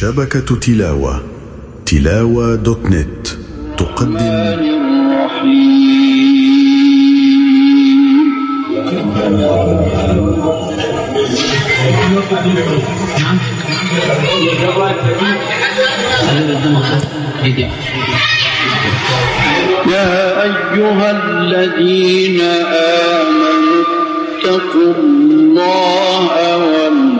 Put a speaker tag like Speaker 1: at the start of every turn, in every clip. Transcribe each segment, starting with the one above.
Speaker 1: شبكة تلاوة تلاوة دوت نت تقدم.
Speaker 2: يا أيها الذين آمنوا اتقوا الله
Speaker 3: والمسلمين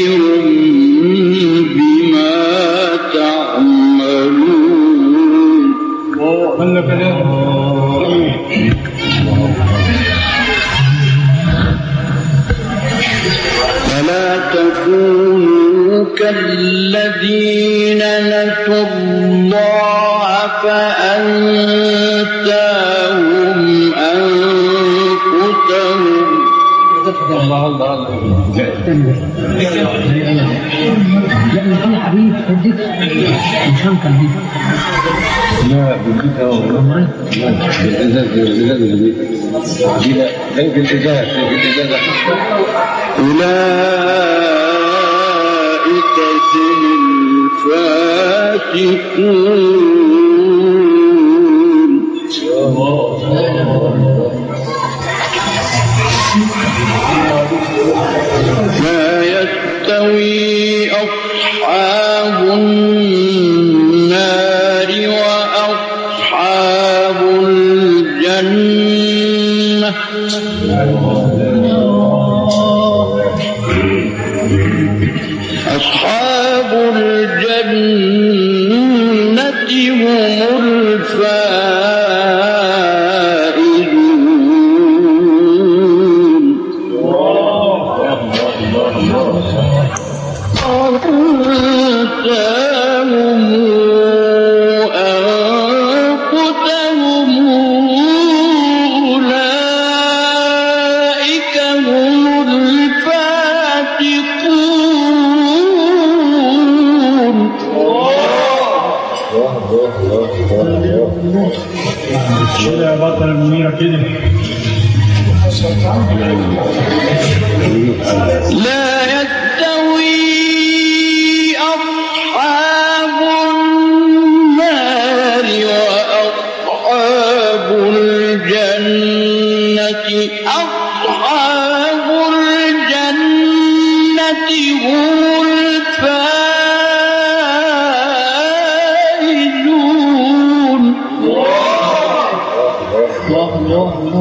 Speaker 2: أولئك جن الفاتحون
Speaker 4: الله الله الله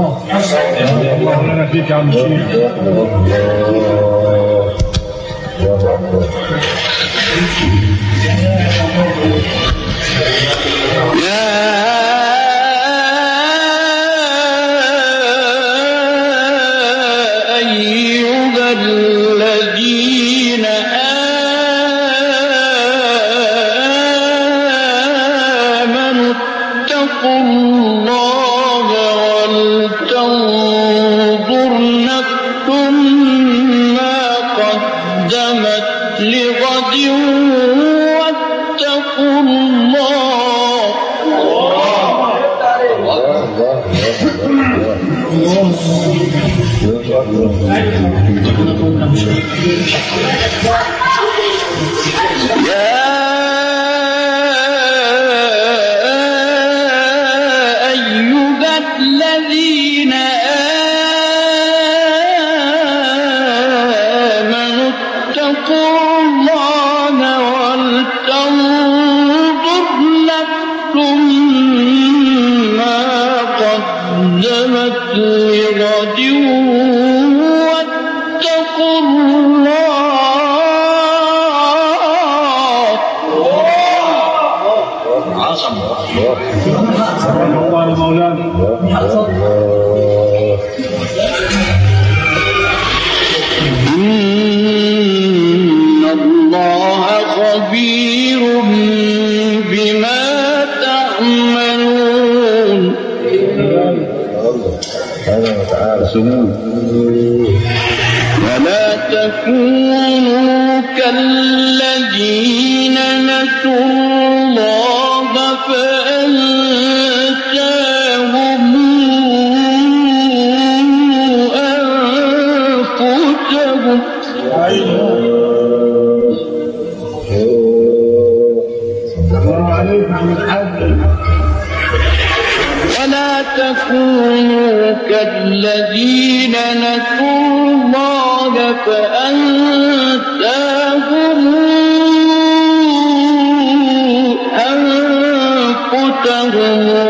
Speaker 4: بما تعملون. ولا تكونوا كالذين فَأَدْرَكَهُمُ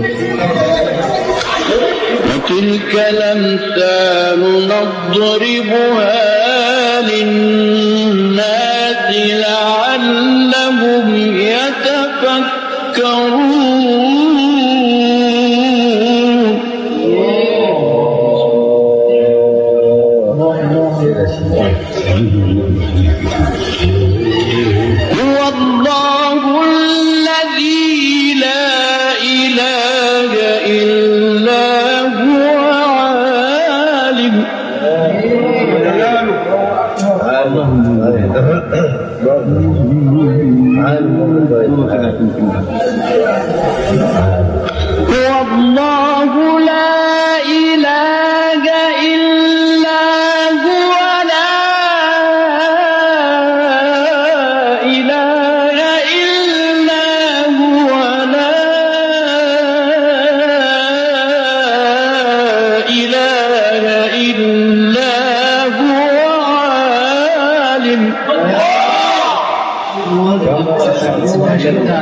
Speaker 4: الأمثال نضربها للناس لعلهم يتفكرون هو الله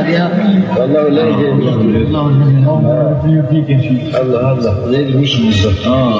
Speaker 4: گیا۔ اللہ اللہ اللہ ہاں۔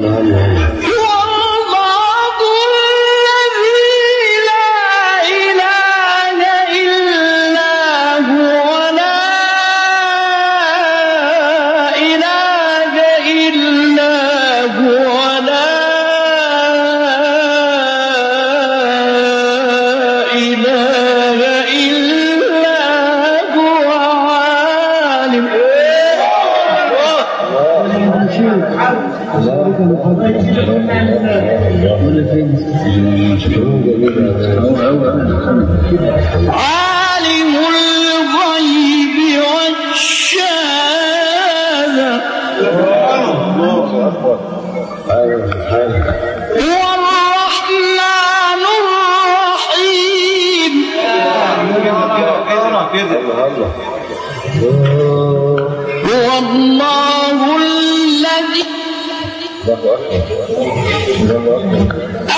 Speaker 4: نام ہے۔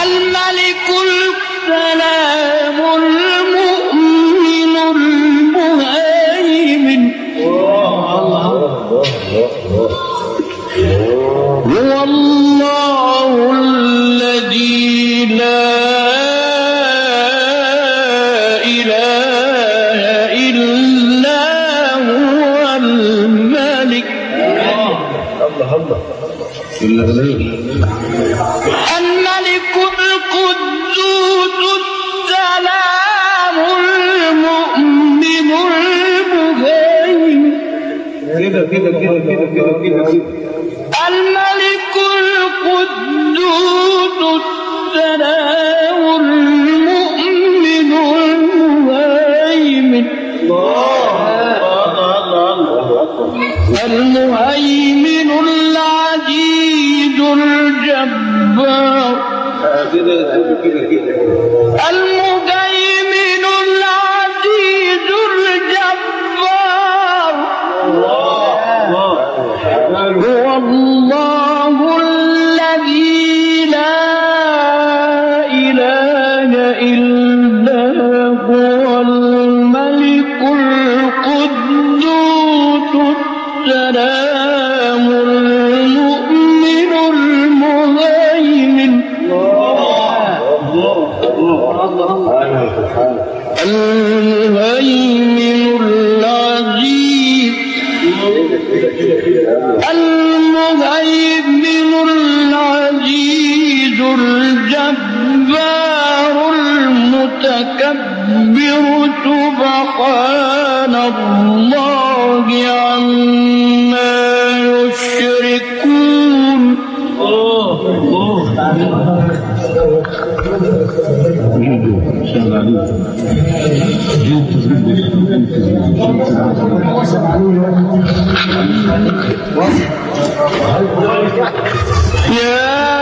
Speaker 4: الملك السلام المؤمن الجبار. المهيمن العزيز الجبار. هو الله. وأكبر سبحان الله عما يشركون. يا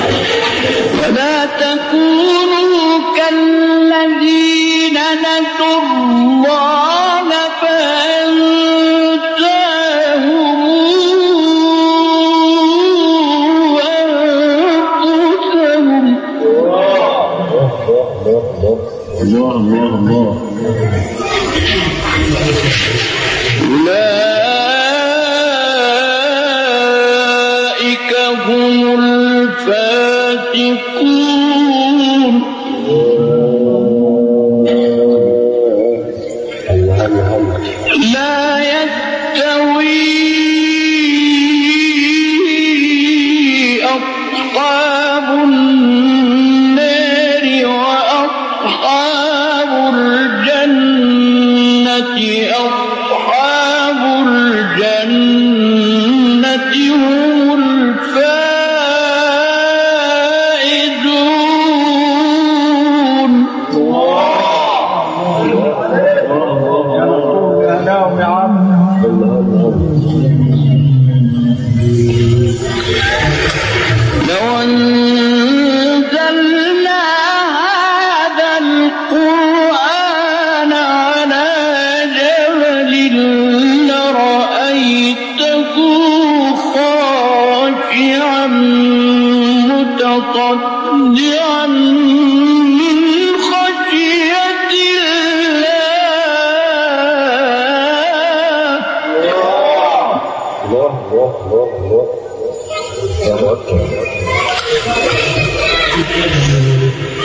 Speaker 4: ولا تكونوا كالذين نسوا الله فأنسوا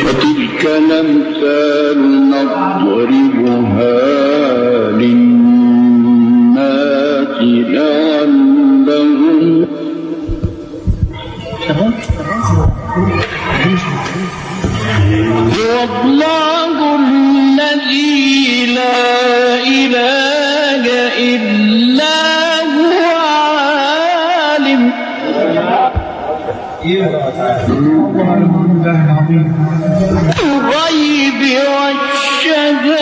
Speaker 4: وتلك الأمثال نضربها للناس الله الذي لا إله إلا هو غيب والشهادة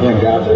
Speaker 4: کیا ہے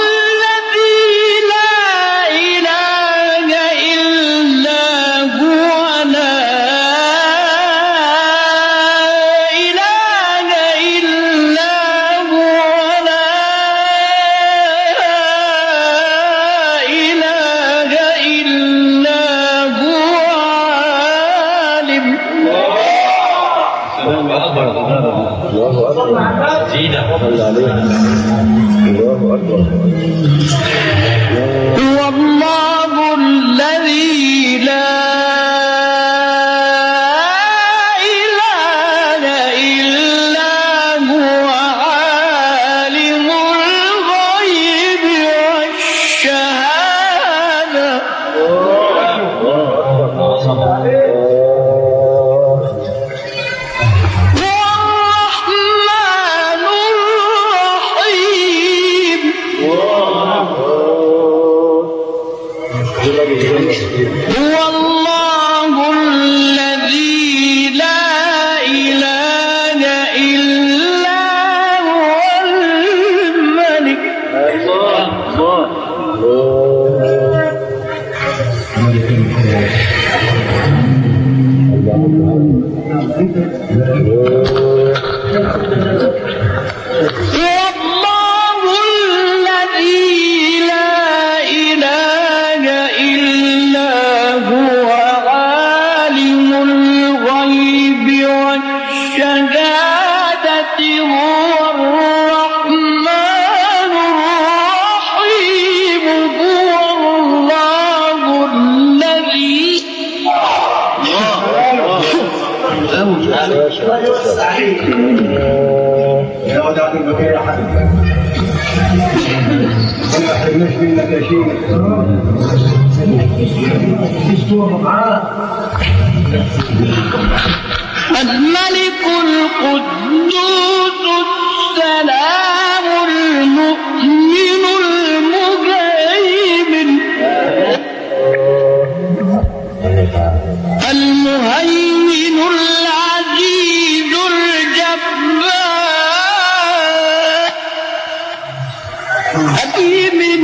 Speaker 4: هو الملك القدوس السلام المؤمن المهيمن المهيمن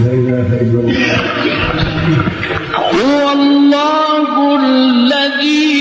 Speaker 4: لا إله هو الله الذي